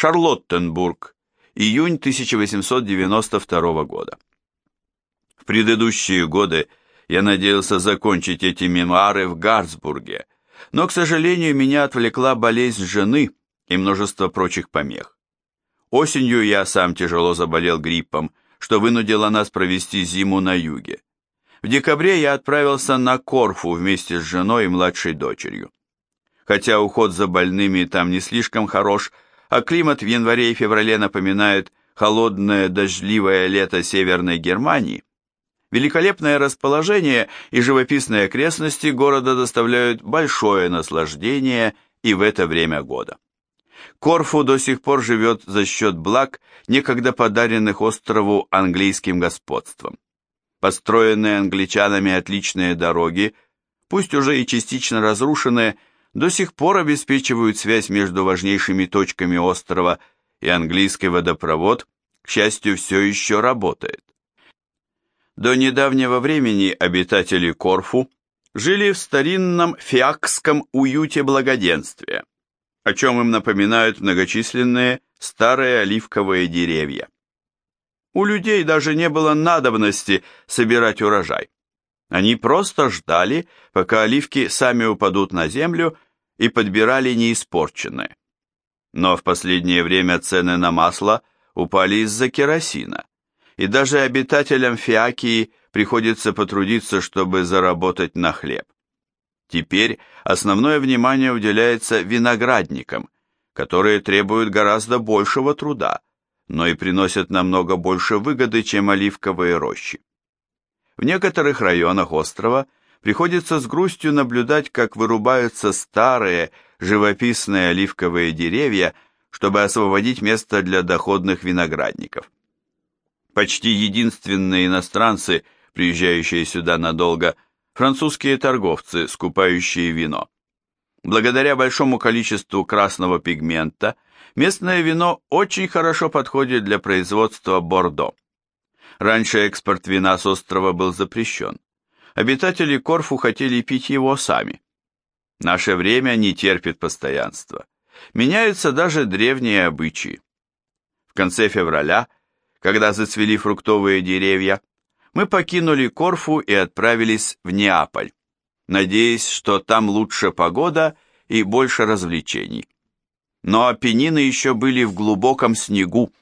Шарлоттенбург, июнь 1892 года. В предыдущие годы я надеялся закончить эти мемуары в Гарцбурге, но, к сожалению, меня отвлекла болезнь жены и множество прочих помех. Осенью я сам тяжело заболел гриппом, что вынудило нас провести зиму на юге. В декабре я отправился на Корфу вместе с женой и младшей дочерью. Хотя уход за больными там не слишком хорош, а климат в январе и феврале напоминает холодное дождливое лето Северной Германии, великолепное расположение и живописные окрестности города доставляют большое наслаждение и в это время года. Корфу до сих пор живет за счет благ, некогда подаренных острову английским господством. Построенные англичанами отличные дороги, пусть уже и частично разрушенные, до сих пор обеспечивают связь между важнейшими точками острова, и английский водопровод, к счастью, все еще работает. До недавнего времени обитатели Корфу жили в старинном фиакском уюте благоденствия, о чем им напоминают многочисленные старые оливковые деревья. У людей даже не было надобности собирать урожай. Они просто ждали, пока оливки сами упадут на землю и подбирали неиспорченные. Но в последнее время цены на масло упали из-за керосина, и даже обитателям Фиакии приходится потрудиться, чтобы заработать на хлеб. Теперь основное внимание уделяется виноградникам, которые требуют гораздо большего труда, но и приносят намного больше выгоды, чем оливковые рощи. В некоторых районах острова приходится с грустью наблюдать, как вырубаются старые живописные оливковые деревья, чтобы освободить место для доходных виноградников. Почти единственные иностранцы, приезжающие сюда надолго, французские торговцы, скупающие вино. Благодаря большому количеству красного пигмента – Местное вино очень хорошо подходит для производства бордо. Раньше экспорт вина с острова был запрещен. Обитатели Корфу хотели пить его сами. Наше время не терпит постоянства. Меняются даже древние обычаи. В конце февраля, когда зацвели фруктовые деревья, мы покинули Корфу и отправились в Неаполь, надеясь, что там лучше погода и больше развлечений но Апеннины еще были в глубоком снегу.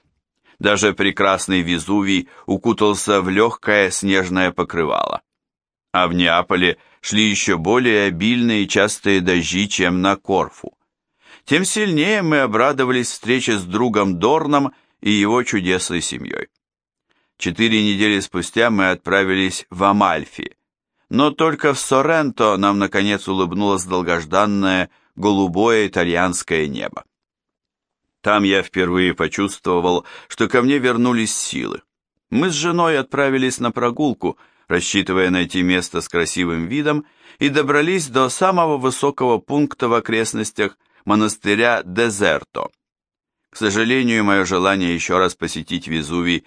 Даже прекрасный Везувий укутался в легкое снежное покрывало. А в Неаполе шли еще более обильные и частые дожди, чем на Корфу. Тем сильнее мы обрадовались встрече с другом Дорном и его чудесной семьей. Четыре недели спустя мы отправились в Амальфи, но только в Соренто нам наконец улыбнулось долгожданное голубое итальянское небо. Там я впервые почувствовал, что ко мне вернулись силы. Мы с женой отправились на прогулку, рассчитывая найти место с красивым видом, и добрались до самого высокого пункта в окрестностях монастыря Дезерто. К сожалению, мое желание еще раз посетить Везувий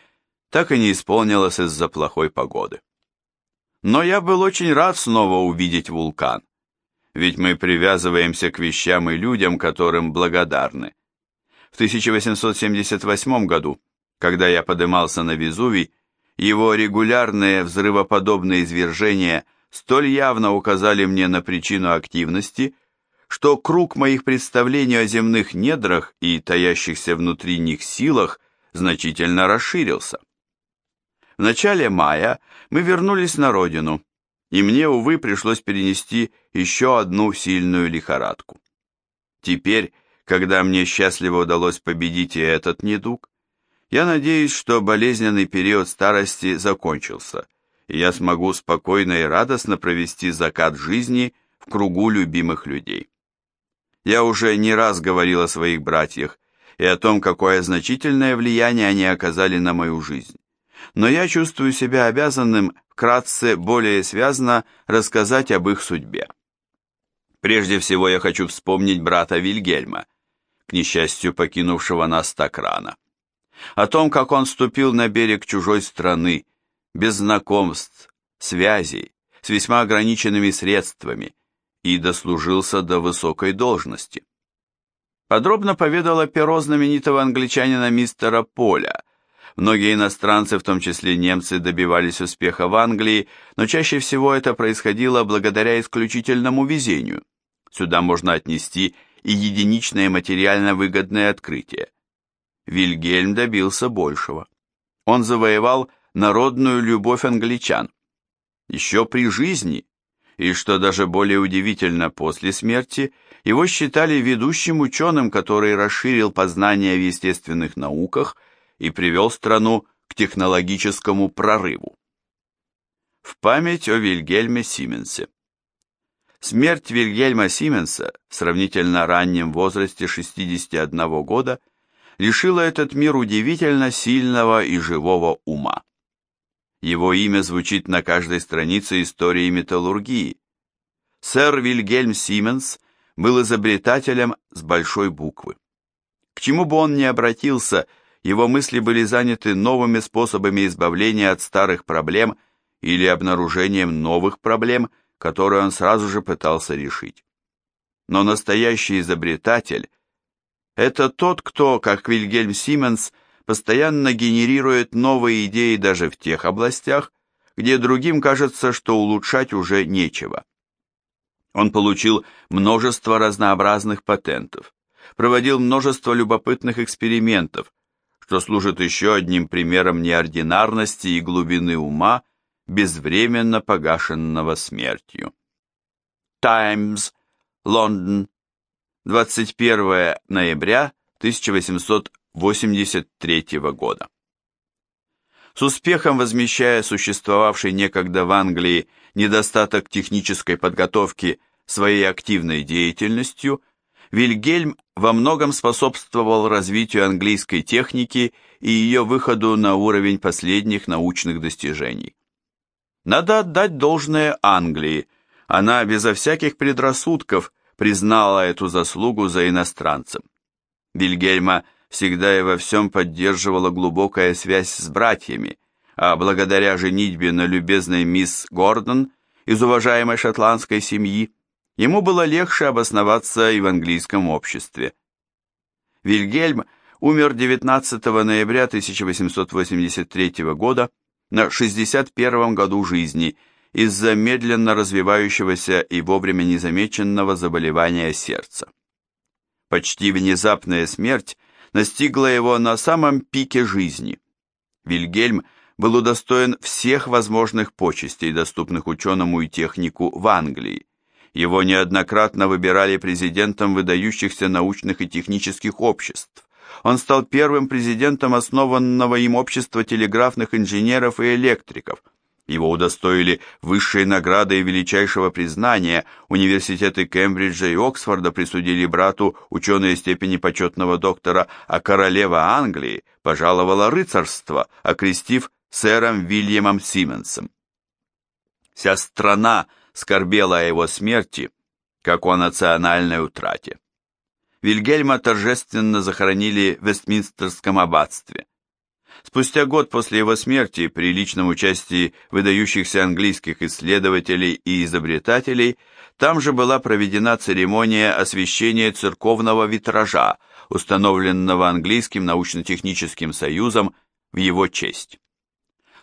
так и не исполнилось из-за плохой погоды. Но я был очень рад снова увидеть вулкан, ведь мы привязываемся к вещам и людям, которым благодарны. В 1878 году, когда я подымался на Везувий, его регулярные взрывоподобные извержения столь явно указали мне на причину активности, что круг моих представлений о земных недрах и таящихся внутри них силах значительно расширился. В начале мая мы вернулись на родину, и мне, увы, пришлось перенести еще одну сильную лихорадку. Теперь когда мне счастливо удалось победить и этот недуг, я надеюсь, что болезненный период старости закончился, и я смогу спокойно и радостно провести закат жизни в кругу любимых людей. Я уже не раз говорил о своих братьях и о том, какое значительное влияние они оказали на мою жизнь. Но я чувствую себя обязанным вкратце более связно рассказать об их судьбе. Прежде всего я хочу вспомнить брата Вильгельма, несчастью покинувшего нас так рано. О том, как он ступил на берег чужой страны, без знакомств, связей, с весьма ограниченными средствами и дослужился до высокой должности. подробно поведала перо знаменитого англичанина мистера Поля. Многие иностранцы, в том числе немцы, добивались успеха в Англии, но чаще всего это происходило благодаря исключительному везению. Сюда можно отнести и единичное материально выгодное открытие. Вильгельм добился большего. Он завоевал народную любовь англичан. Еще при жизни, и что даже более удивительно после смерти, его считали ведущим ученым, который расширил познания в естественных науках и привел страну к технологическому прорыву. В память о Вильгельме Сименсе. Смерть Вильгельма Сименса в сравнительно раннем возрасте 61 года лишила этот мир удивительно сильного и живого ума. Его имя звучит на каждой странице истории металлургии. Сэр Вильгельм Сименс был изобретателем с большой буквы. К чему бы он ни обратился, его мысли были заняты новыми способами избавления от старых проблем или обнаружением новых проблем – которую он сразу же пытался решить. Но настоящий изобретатель – это тот, кто, как Вильгельм Сименс, постоянно генерирует новые идеи даже в тех областях, где другим кажется, что улучшать уже нечего. Он получил множество разнообразных патентов, проводил множество любопытных экспериментов, что служит еще одним примером неординарности и глубины ума, безвременно погашенного смертью. Times, Лондон, 21 ноября 1883 года. С успехом возмещая существовавший некогда в Англии недостаток технической подготовки своей активной деятельностью, Вильгельм во многом способствовал развитию английской техники и ее выходу на уровень последних научных достижений. Надо отдать должное Англии. Она безо всяких предрассудков признала эту заслугу за иностранцем. Вильгельма всегда и во всем поддерживала глубокая связь с братьями, а благодаря женитьбе на любезной мисс Гордон из уважаемой шотландской семьи, ему было легче обосноваться и в английском обществе. Вильгельм умер 19 ноября 1883 года на 61 году жизни из-за медленно развивающегося и вовремя незамеченного заболевания сердца. Почти внезапная смерть настигла его на самом пике жизни. Вильгельм был удостоен всех возможных почестей, доступных ученому и технику в Англии. Его неоднократно выбирали президентом выдающихся научных и технических обществ он стал первым президентом основанного им общества телеграфных инженеров и электриков. Его удостоили высшей награды и величайшего признания. Университеты Кембриджа и Оксфорда присудили брату ученые степени почетного доктора, а королева Англии пожаловала рыцарство, окрестив сэром Вильямом Сименсом. Вся страна скорбела о его смерти, как о национальной утрате. Вильгельма торжественно захоронили в Вестминстерском аббатстве. Спустя год после его смерти, при личном участии выдающихся английских исследователей и изобретателей, там же была проведена церемония освящения церковного витража, установленного английским научно-техническим союзом в его честь.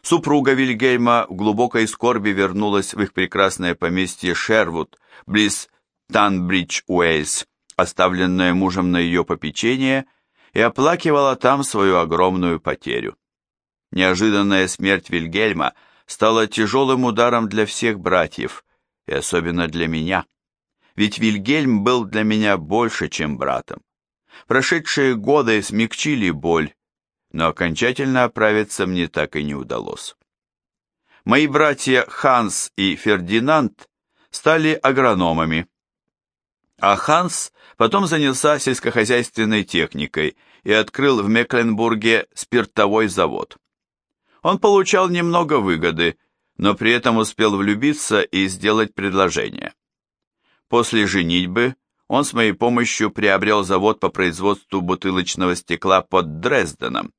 Супруга Вильгельма в глубокой скорби вернулась в их прекрасное поместье Шервуд, близ Танбридж-Уэльс, оставленная мужем на ее попечение, и оплакивала там свою огромную потерю. Неожиданная смерть Вильгельма стала тяжелым ударом для всех братьев, и особенно для меня. Ведь Вильгельм был для меня больше, чем братом. Прошедшие годы смягчили боль, но окончательно оправиться мне так и не удалось. Мои братья Ханс и Фердинанд стали агрономами, а Ханс потом занялся сельскохозяйственной техникой и открыл в Мекленбурге спиртовой завод. Он получал немного выгоды, но при этом успел влюбиться и сделать предложение. После женитьбы он с моей помощью приобрел завод по производству бутылочного стекла под Дрезденом,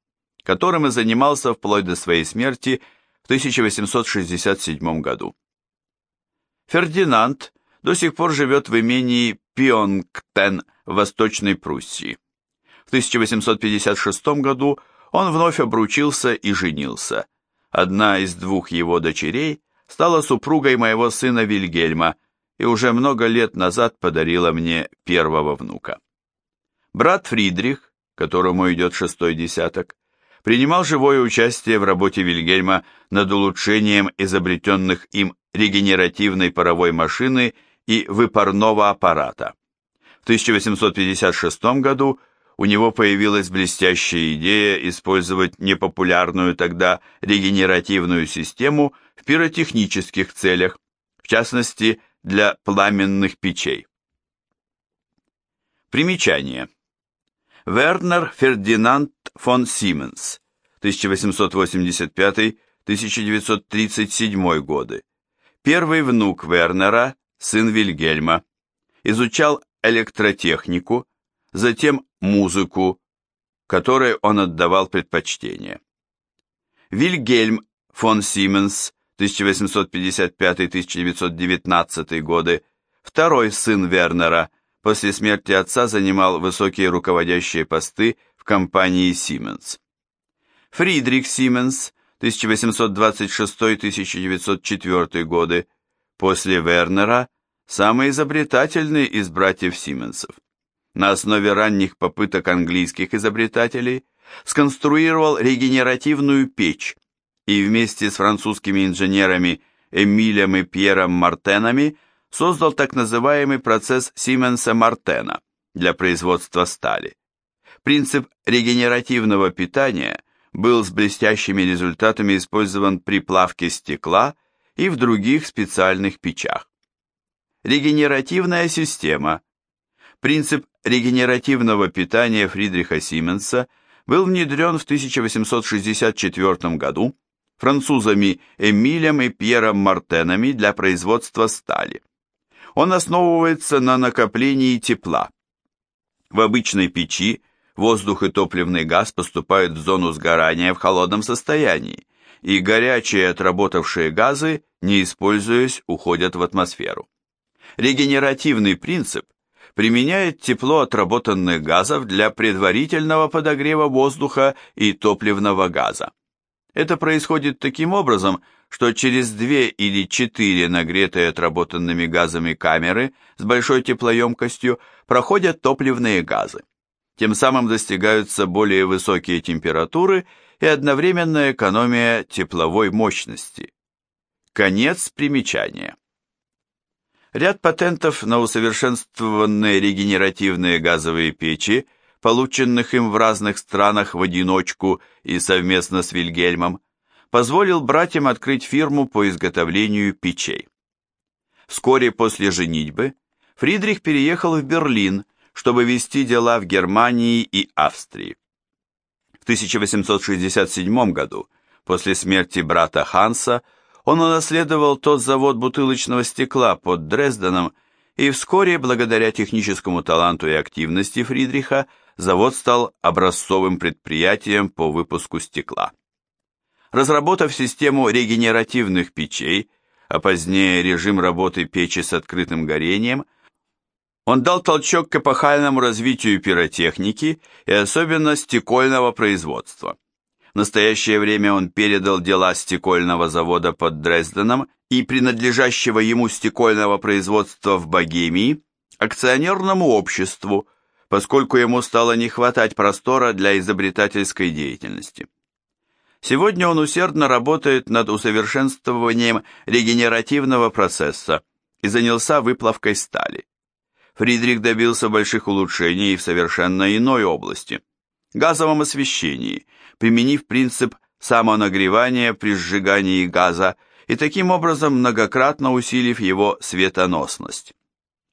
которым и занимался вплоть до своей смерти в 1867 году. Фердинанд до сих пор живет в имении Пионгтен в Восточной Пруссии. В 1856 году он вновь обручился и женился. Одна из двух его дочерей стала супругой моего сына Вильгельма и уже много лет назад подарила мне первого внука. Брат Фридрих, которому идет шестой десяток, принимал живое участие в работе Вильгельма над улучшением изобретенных им регенеративной паровой машины и выпарного аппарата. В 1856 году у него появилась блестящая идея использовать непопулярную тогда регенеративную систему в пиротехнических целях, в частности для пламенных печей. Примечание. Вернер Фердинанд фон Сименс, 1885-1937 годы. Первый внук Вернера, сын Вильгельма, изучал электротехнику, затем музыку, которой он отдавал предпочтение. Вильгельм фон Сименс, 1855-1919 годы, второй сын Вернера, после смерти отца занимал высокие руководящие посты в компании Siemens. Фридрих Сименс, 1826-1904 годы, после Вернера, самый изобретательный из братьев Сименсов на основе ранних попыток английских изобретателей, сконструировал регенеративную печь и вместе с французскими инженерами Эмилем и Пьером Мартенами создал так называемый процесс Сименса-Мартена для производства стали. Принцип регенеративного питания был с блестящими результатами использован при плавке стекла и в других специальных печах. Регенеративная система – Принцип регенеративного питания Фридриха Сименса был внедрен в 1864 году французами Эмилем и Пьером Мартенами для производства стали. Он основывается на накоплении тепла. В обычной печи воздух и топливный газ поступают в зону сгорания в холодном состоянии, и горячие отработавшие газы, не используясь, уходят в атмосферу. Регенеративный принцип применяет тепло отработанных газов для предварительного подогрева воздуха и топливного газа. Это происходит таким образом, что через две или четыре нагретые отработанными газами камеры с большой теплоемкостью проходят топливные газы. Тем самым достигаются более высокие температуры и одновременная экономия тепловой мощности. Конец примечания. Ряд патентов на усовершенствованные регенеративные газовые печи, полученных им в разных странах в одиночку и совместно с Вильгельмом, позволил братьям открыть фирму по изготовлению печей. Вскоре после женитьбы Фридрих переехал в Берлин, чтобы вести дела в Германии и Австрии. В 1867 году, после смерти брата Ханса, он унаследовал тот завод бутылочного стекла под Дрезденом, и вскоре, благодаря техническому таланту и активности Фридриха, завод стал образцовым предприятием по выпуску стекла. Разработав систему регенеративных печей, а позднее режим работы печи с открытым горением, он дал толчок к эпохальному развитию пиротехники и особенно стекольного производства. В настоящее время он передал дела стекольного завода под Дрезденом и принадлежащего ему стекольного производства в Богемии акционерному обществу, поскольку ему стало не хватать простора для изобретательской деятельности. Сегодня он усердно работает над усовершенствованием регенеративного процесса и занялся выплавкой стали. Фридрих добился больших улучшений в совершенно иной области – газовом освещении – применив принцип самонагревания при сжигании газа и таким образом многократно усилив его светоносность.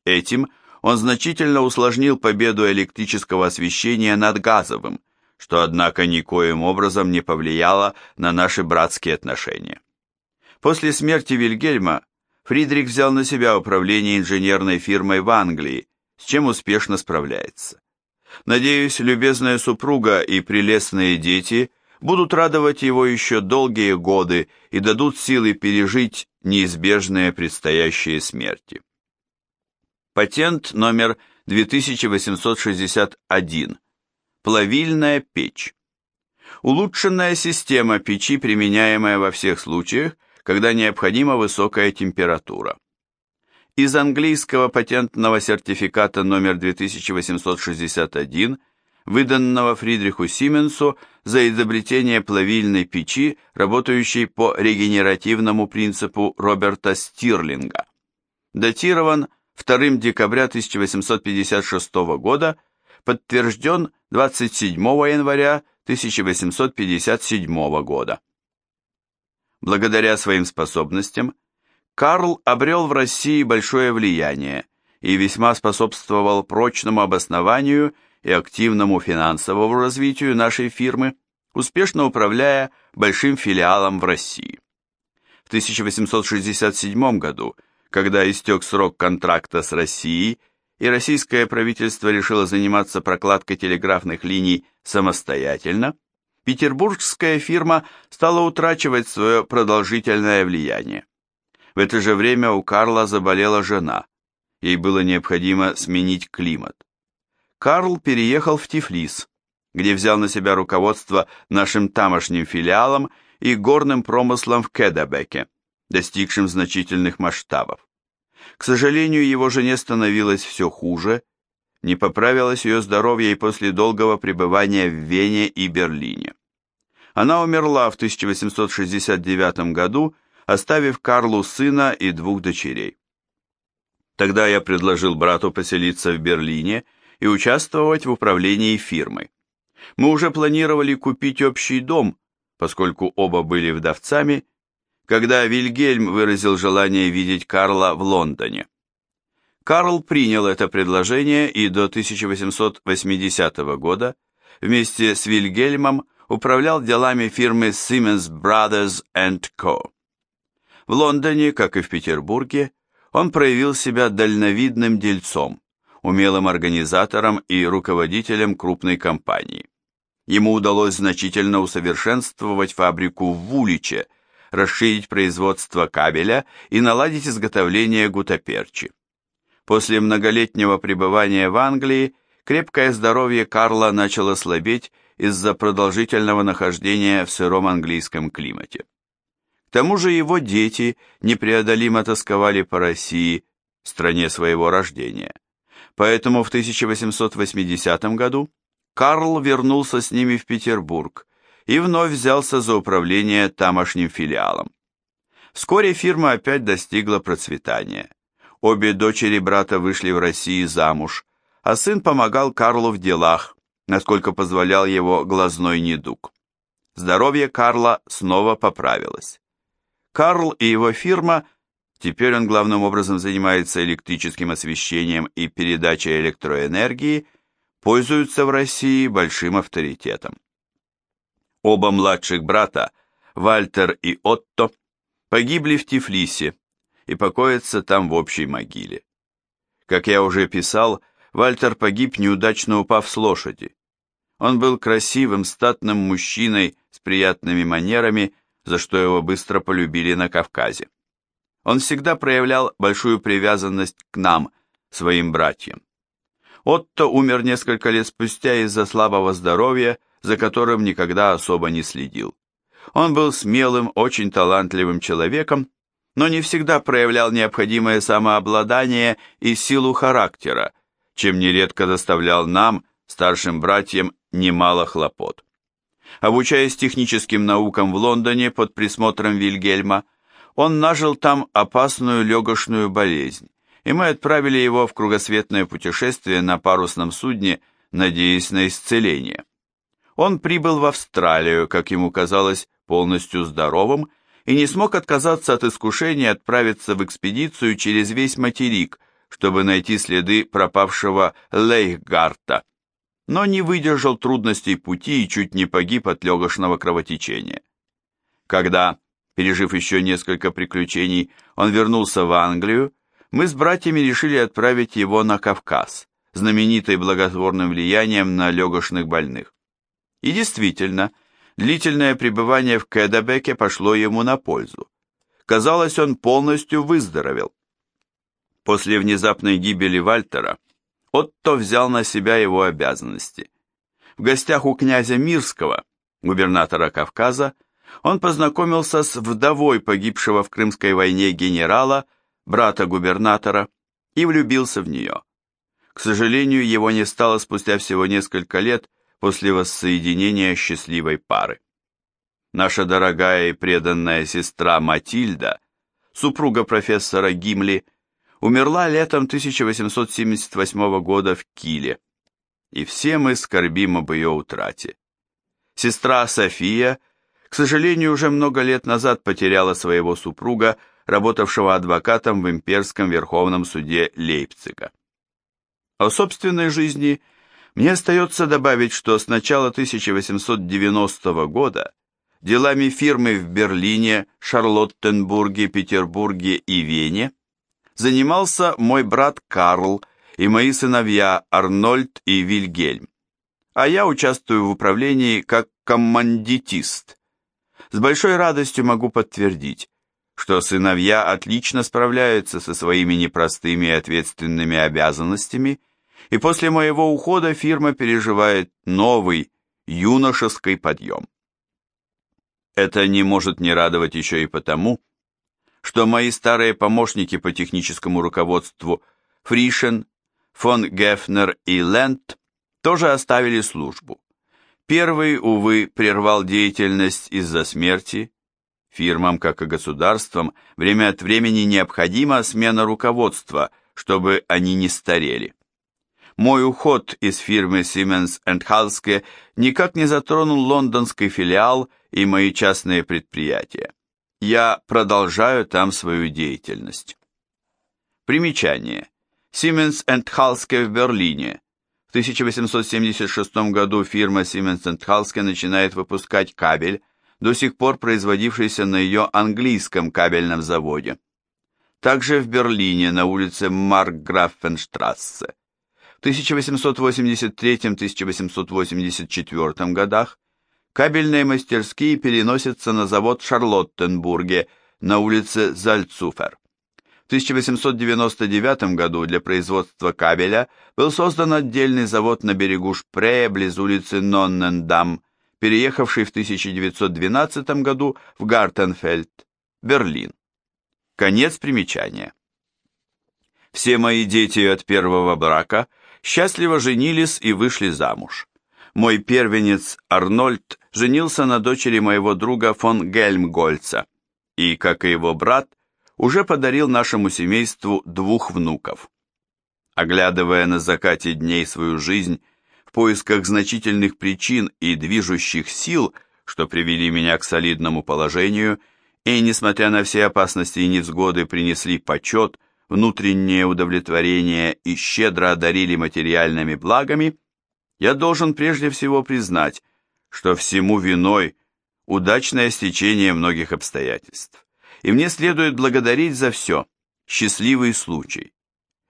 Этим он значительно усложнил победу электрического освещения над газовым, что, однако, никоим образом не повлияло на наши братские отношения. После смерти Вильгельма Фридрих взял на себя управление инженерной фирмой в Англии, с чем успешно справляется. Надеюсь, любезная супруга и прелестные дети будут радовать его еще долгие годы и дадут силы пережить неизбежные предстоящие смерти. Патент номер 2861. Плавильная печь. Улучшенная система печи, применяемая во всех случаях, когда необходима высокая температура. Из английского патентного сертификата номер 2861, выданного Фридриху Сименсу за изобретение плавильной печи, работающей по регенеративному принципу Роберта Стирлинга. Датирован 2 декабря 1856 года, подтвержден 27 января 1857 года. Благодаря своим способностям Карл обрел в России большое влияние и весьма способствовал прочному обоснованию и активному финансовому развитию нашей фирмы, успешно управляя большим филиалом в России. В 1867 году, когда истек срок контракта с Россией, и российское правительство решило заниматься прокладкой телеграфных линий самостоятельно, петербургская фирма стала утрачивать свое продолжительное влияние. В это же время у Карла заболела жена. Ей было необходимо сменить климат. Карл переехал в Тифлис, где взял на себя руководство нашим тамошним филиалом и горным промыслом в Кедабеке, достигшим значительных масштабов. К сожалению, его жене становилось все хуже, не поправилось ее здоровье и после долгого пребывания в Вене и Берлине. Она умерла в 1869 году оставив Карлу сына и двух дочерей. Тогда я предложил брату поселиться в Берлине и участвовать в управлении фирмой. Мы уже планировали купить общий дом, поскольку оба были вдовцами, когда Вильгельм выразил желание видеть Карла в Лондоне. Карл принял это предложение и до 1880 года вместе с Вильгельмом управлял делами фирмы Siemens Brothers Co. В Лондоне, как и в Петербурге, он проявил себя дальновидным дельцом, умелым организатором и руководителем крупной компании. Ему удалось значительно усовершенствовать фабрику в Вуличе, расширить производство кабеля и наладить изготовление гутаперчи. После многолетнего пребывания в Англии крепкое здоровье Карла начало слабеть из-за продолжительного нахождения в сыром английском климате. К тому же его дети непреодолимо тосковали по России, стране своего рождения. Поэтому в 1880 году Карл вернулся с ними в Петербург и вновь взялся за управление тамошним филиалом. Вскоре фирма опять достигла процветания. Обе дочери брата вышли в России замуж, а сын помогал Карлу в делах, насколько позволял его глазной недуг. Здоровье Карла снова поправилось. Карл и его фирма, теперь он главным образом занимается электрическим освещением и передачей электроэнергии, пользуются в России большим авторитетом. Оба младших брата, Вальтер и Отто, погибли в Тифлисе и покоятся там в общей могиле. Как я уже писал, Вальтер погиб, неудачно упав с лошади. Он был красивым, статным мужчиной с приятными манерами, за что его быстро полюбили на Кавказе. Он всегда проявлял большую привязанность к нам, своим братьям. Отто умер несколько лет спустя из-за слабого здоровья, за которым никогда особо не следил. Он был смелым, очень талантливым человеком, но не всегда проявлял необходимое самообладание и силу характера, чем нередко доставлял нам, старшим братьям, немало хлопот. Обучаясь техническим наукам в Лондоне под присмотром Вильгельма, он нажил там опасную легочную болезнь, и мы отправили его в кругосветное путешествие на парусном судне, надеясь на исцеление. Он прибыл в Австралию, как ему казалось, полностью здоровым, и не смог отказаться от искушения отправиться в экспедицию через весь материк, чтобы найти следы пропавшего Лейхгарта но не выдержал трудностей пути и чуть не погиб от легочного кровотечения. Когда, пережив еще несколько приключений, он вернулся в Англию, мы с братьями решили отправить его на Кавказ, знаменитый благотворным влиянием на легочных больных. И действительно, длительное пребывание в Кедабеке пошло ему на пользу. Казалось, он полностью выздоровел. После внезапной гибели Вальтера Отто взял на себя его обязанности. В гостях у князя Мирского, губернатора Кавказа, он познакомился с вдовой погибшего в Крымской войне генерала, брата губернатора, и влюбился в нее. К сожалению, его не стало спустя всего несколько лет после воссоединения счастливой пары. Наша дорогая и преданная сестра Матильда, супруга профессора Гимли, умерла летом 1878 года в Киле, и все мы скорбим об ее утрате. Сестра София, к сожалению, уже много лет назад потеряла своего супруга, работавшего адвокатом в имперском верховном суде Лейпцига. О собственной жизни мне остается добавить, что с начала 1890 года делами фирмы в Берлине, Шарлоттенбурге, Петербурге и Вене занимался мой брат Карл и мои сыновья Арнольд и Вильгельм, а я участвую в управлении как коммандитист. С большой радостью могу подтвердить, что сыновья отлично справляются со своими непростыми и ответственными обязанностями, и после моего ухода фирма переживает новый, юношеский подъем. Это не может не радовать еще и потому, что мои старые помощники по техническому руководству Фришен, фон Гефнер и Лент тоже оставили службу. Первый, увы, прервал деятельность из-за смерти. Фирмам, как и государствам, время от времени необходима смена руководства, чтобы они не старели. Мой уход из фирмы Siemens Halske никак не затронул лондонский филиал и мои частные предприятия я продолжаю там свою деятельность. Примечание. Siemens Halske в Берлине. В 1876 году фирма Siemens Halske начинает выпускать кабель, до сих пор производившийся на ее английском кабельном заводе. Также в Берлине на улице Маркграфенштрассе. В 1883-1884 годах Кабельные мастерские переносятся на завод Шарлоттенбурге на улице Зальцуфер. В 1899 году для производства кабеля был создан отдельный завод на берегу Шпрея близ улицы Ноннендам, переехавший в 1912 году в Гартенфельд, Берлин. Конец примечания. Все мои дети от первого брака счастливо женились и вышли замуж. Мой первенец Арнольд женился на дочери моего друга фон Гельмгольца и, как и его брат, уже подарил нашему семейству двух внуков. Оглядывая на закате дней свою жизнь в поисках значительных причин и движущих сил, что привели меня к солидному положению, и, несмотря на все опасности и невзгоды, принесли почет, внутреннее удовлетворение и щедро одарили материальными благами, я должен прежде всего признать, что всему виной удачное стечение многих обстоятельств. И мне следует благодарить за все, счастливый случай.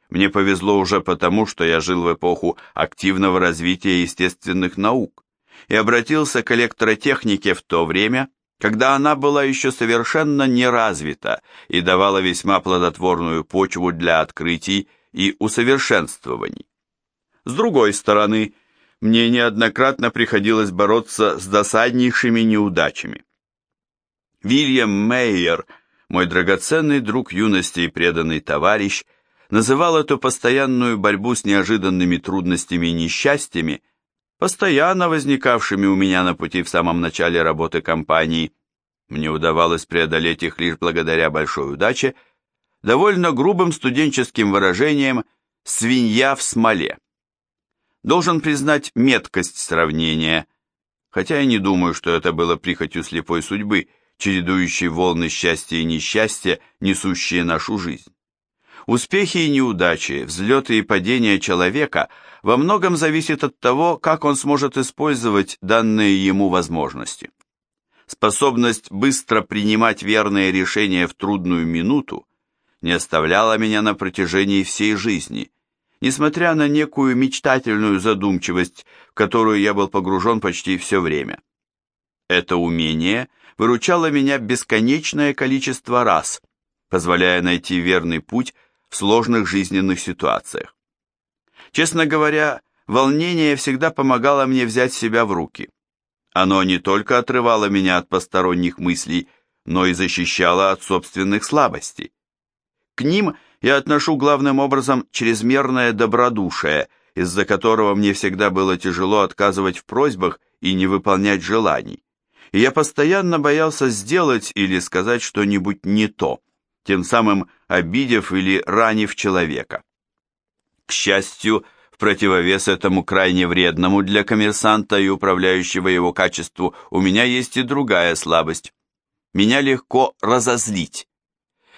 Мне повезло уже потому, что я жил в эпоху активного развития естественных наук и обратился к электротехнике в то время, когда она была еще совершенно не развита и давала весьма плодотворную почву для открытий и усовершенствований. С другой стороны, мне неоднократно приходилось бороться с досаднейшими неудачами. Вильям Мейер, мой драгоценный друг юности и преданный товарищ, называл эту постоянную борьбу с неожиданными трудностями и несчастьями, постоянно возникавшими у меня на пути в самом начале работы компании, мне удавалось преодолеть их лишь благодаря большой удаче, довольно грубым студенческим выражением «свинья в смоле». Должен признать меткость сравнения, хотя я не думаю, что это было прихотью слепой судьбы, чередующей волны счастья и несчастья, несущие нашу жизнь. Успехи и неудачи, взлеты и падения человека во многом зависят от того, как он сможет использовать данные ему возможности. Способность быстро принимать верные решения в трудную минуту не оставляла меня на протяжении всей жизни, несмотря на некую мечтательную задумчивость, в которую я был погружен почти все время. Это умение выручало меня бесконечное количество раз, позволяя найти верный путь в сложных жизненных ситуациях. Честно говоря, волнение всегда помогало мне взять себя в руки. Оно не только отрывало меня от посторонних мыслей, но и защищало от собственных слабостей. К ним я отношу главным образом чрезмерное добродушие, из-за которого мне всегда было тяжело отказывать в просьбах и не выполнять желаний. И я постоянно боялся сделать или сказать что-нибудь не то, тем самым обидев или ранив человека. К счастью, в противовес этому крайне вредному для коммерсанта и управляющего его качеству у меня есть и другая слабость. Меня легко разозлить.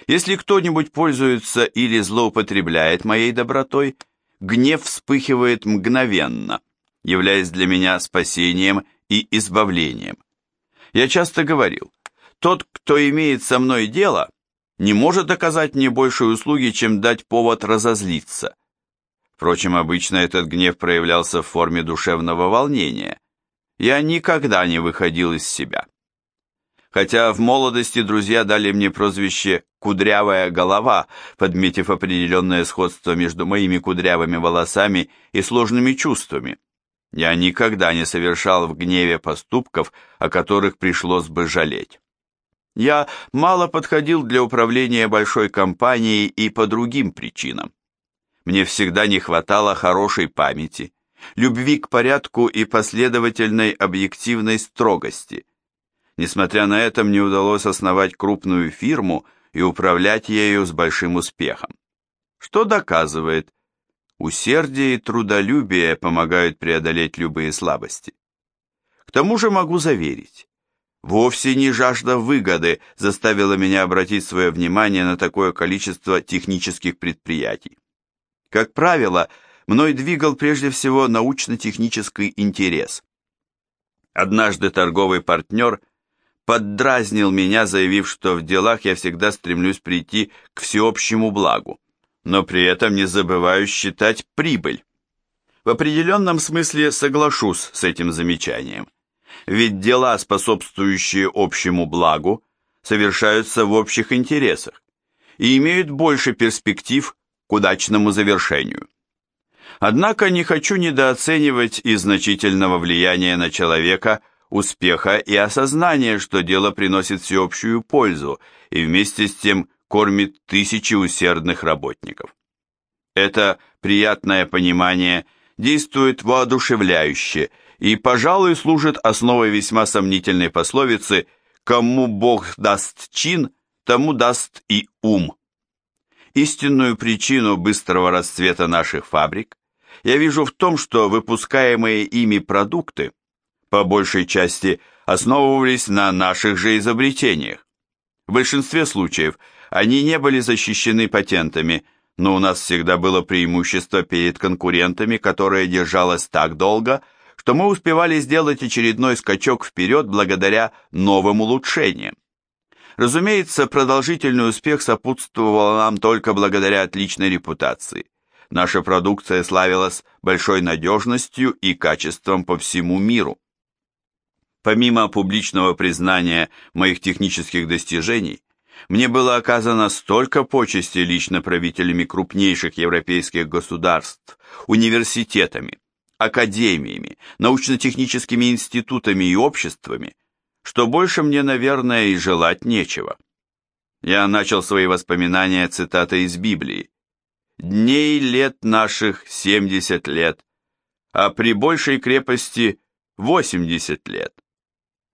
Если кто-нибудь пользуется или злоупотребляет моей добротой, гнев вспыхивает мгновенно, являясь для меня спасением и избавлением. Я часто говорил, тот, кто имеет со мной дело, не может оказать мне большей услуги, чем дать повод разозлиться. Впрочем, обычно этот гнев проявлялся в форме душевного волнения. Я никогда не выходил из себя. Хотя в молодости друзья дали мне прозвище «кудрявая голова», подметив определенное сходство между моими кудрявыми волосами и сложными чувствами. Я никогда не совершал в гневе поступков, о которых пришлось бы жалеть. Я мало подходил для управления большой компанией и по другим причинам. Мне всегда не хватало хорошей памяти, любви к порядку и последовательной объективной строгости. Несмотря на это, мне удалось основать крупную фирму и управлять ею с большим успехом. Что доказывает, усердие и трудолюбие помогают преодолеть любые слабости. К тому же могу заверить, вовсе не жажда выгоды заставила меня обратить свое внимание на такое количество технических предприятий. Как правило, мной двигал прежде всего научно-технический интерес. Однажды торговый партнер поддразнил меня, заявив, что в делах я всегда стремлюсь прийти к всеобщему благу, но при этом не забываю считать прибыль. В определенном смысле соглашусь с этим замечанием, ведь дела, способствующие общему благу, совершаются в общих интересах и имеют больше перспектив к удачному завершению. Однако не хочу недооценивать и значительного влияния на человека успеха и осознания, что дело приносит всеобщую пользу и вместе с тем кормит тысячи усердных работников. Это приятное понимание действует воодушевляюще и, пожалуй, служит основой весьма сомнительной пословицы «Кому Бог даст чин, тому даст и ум». Истинную причину быстрого расцвета наших фабрик я вижу в том, что выпускаемые ими продукты по большей части основывались на наших же изобретениях. В большинстве случаев они не были защищены патентами, но у нас всегда было преимущество перед конкурентами, которое держалось так долго, что мы успевали сделать очередной скачок вперед благодаря новым улучшениям. Разумеется, продолжительный успех сопутствовал нам только благодаря отличной репутации. Наша продукция славилась большой надежностью и качеством по всему миру. Помимо публичного признания моих технических достижений, мне было оказано столько почестей лично правителями крупнейших европейских государств, университетами, академиями, научно-техническими институтами и обществами, что больше мне, наверное, и желать нечего. Я начал свои воспоминания цитатой из Библии. «Дней лет наших семьдесят лет, а при большей крепости восемьдесят лет».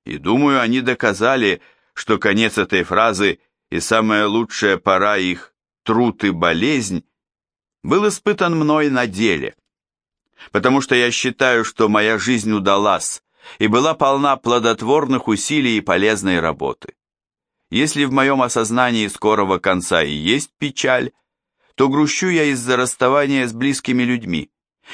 И думаю, они доказали, что конец этой фразы и самая лучшая пора их труд и болезнь был испытан мной на деле. Потому что я считаю, что моя жизнь удалась, и была полна плодотворных усилий и полезной работы. Если в моем осознании скорого конца и есть печаль, то грущу я из-за расставания с близкими людьми,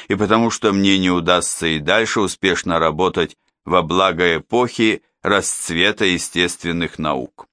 и потому что мне не удастся и дальше успешно работать во благо эпохи расцвета естественных наук.